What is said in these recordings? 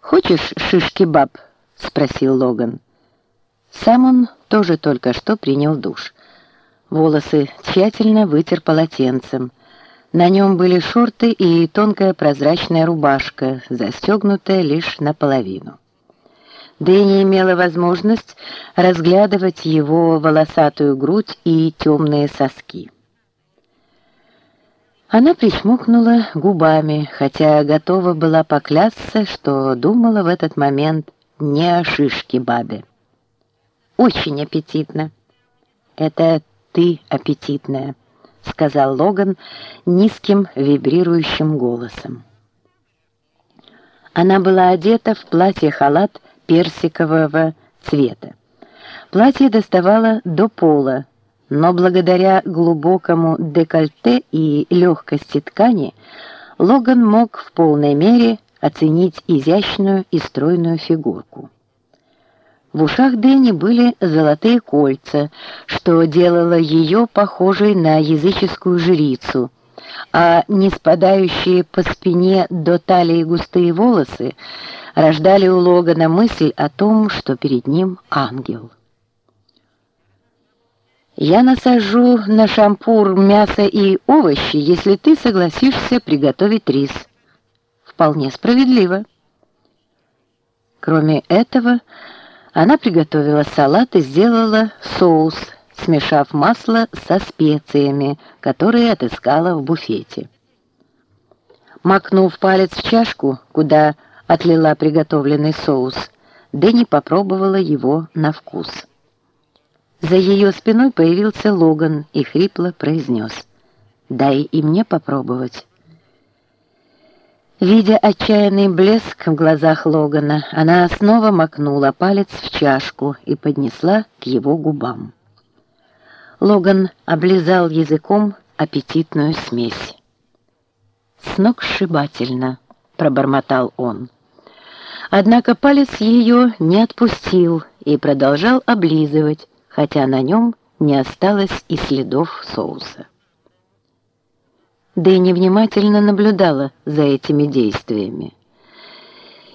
«Хочешь шиш-кебаб?» — спросил Логан. Сам он тоже только что принял душ. Волосы тщательно вытер полотенцем. На нем были шорты и тонкая прозрачная рубашка, застегнутая лишь наполовину. Дэнни имела возможность разглядывать его волосатую грудь и темные соски. Она причмокнула губами, хотя готова была поклясться, что думала в этот момент не о шишке бабе. «Очень аппетитно!» «Это ты аппетитная», — сказал Логан низким вибрирующим голосом. Она была одета в платье-халат персикового цвета. Платье доставало до пола, но благодаря глубокому декольте и легкости ткани Логан мог в полной мере оценить изящную и стройную фигурку. В ушах Дэнни были золотые кольца, что делало ее похожей на языческую жрицу, а не спадающие по спине до талии густые волосы рождали у Логана мысль о том, что перед ним ангел. «Я насажу на шампур мясо и овощи, если ты согласишься приготовить рис». «Вполне справедливо». Кроме этого, она приготовила салат и сделала соус, смешав масло со специями, которые отыскала в буфете. Макнув палец в чашку, куда отлила приготовленный соус. Дэнни попробовала его на вкус. За ее спиной появился Логан и хрипло произнес «Дай и мне попробовать». Видя отчаянный блеск в глазах Логана, она снова макнула палец в чашку и поднесла к его губам. Логан облизал языком аппетитную смесь. «Сногсшибательно», — пробормотал он. Однако палец ее не отпустил и продолжал облизывать, хотя на нем не осталось и следов соуса. Дэнни внимательно наблюдала за этими действиями.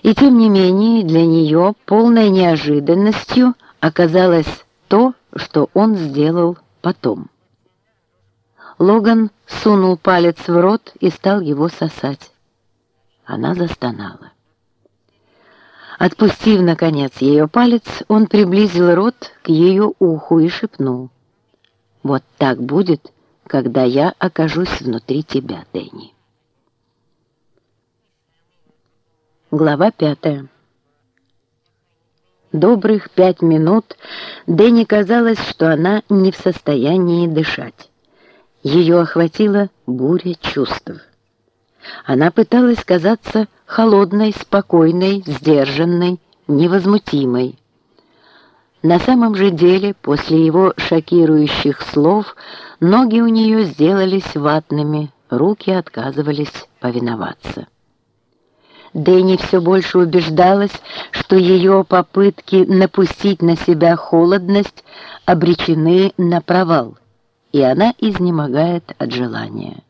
И тем не менее для нее полной неожиданностью оказалось то, что он сделал потом. Логан сунул палец в рот и стал его сосать. Она застонала. Отпустив, наконец, ее палец, он приблизил рот к ее уху и шепнул. «Вот так будет, когда я окажусь внутри тебя, Дэнни». Глава пятая. Добрых пять минут Дэнни казалось, что она не в состоянии дышать. Ее охватила буря чувств. Она пыталась казаться холодной, спокойной, сдержанной, невозмутимой. На самом же деле, после его шокирующих слов, ноги у нее сделались ватными, руки отказывались повиноваться. Дэнни все больше убеждалась, что ее попытки напустить на себя холодность обречены на провал, и она изнемогает от желания,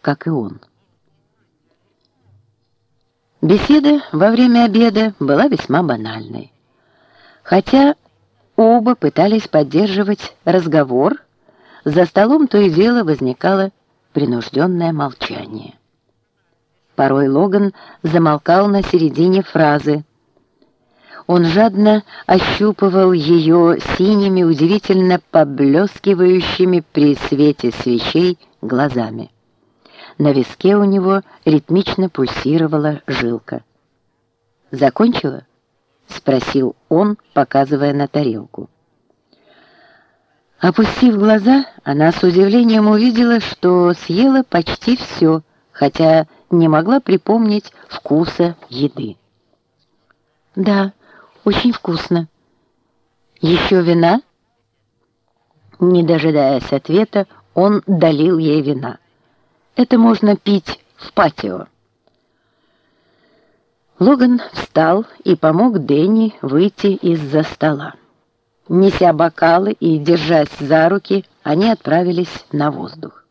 как и он. Беседа во время обеда была весьма банальной. Хотя оба пытались поддерживать разговор, за столом то и дело возникало принужденное молчание. Порой Логан замолкал на середине фразы. Он жадно ощупывал ее синими, удивительно поблескивающими при свете свечей глазами. На виске у него ритмично пульсировала жилка. «Закончила?» — спросил он, показывая на тарелку. Опустив глаза, она с удивлением увидела, что съела почти все, хотя не могла припомнить вкуса еды. «Да, очень вкусно. Еще вина?» Не дожидаясь ответа, он долил ей вина. Это можно пить в патио. Логан встал и помог Дэнни выйти из-за стола. Неся бокалы и держась за руки, они отправились на воздух.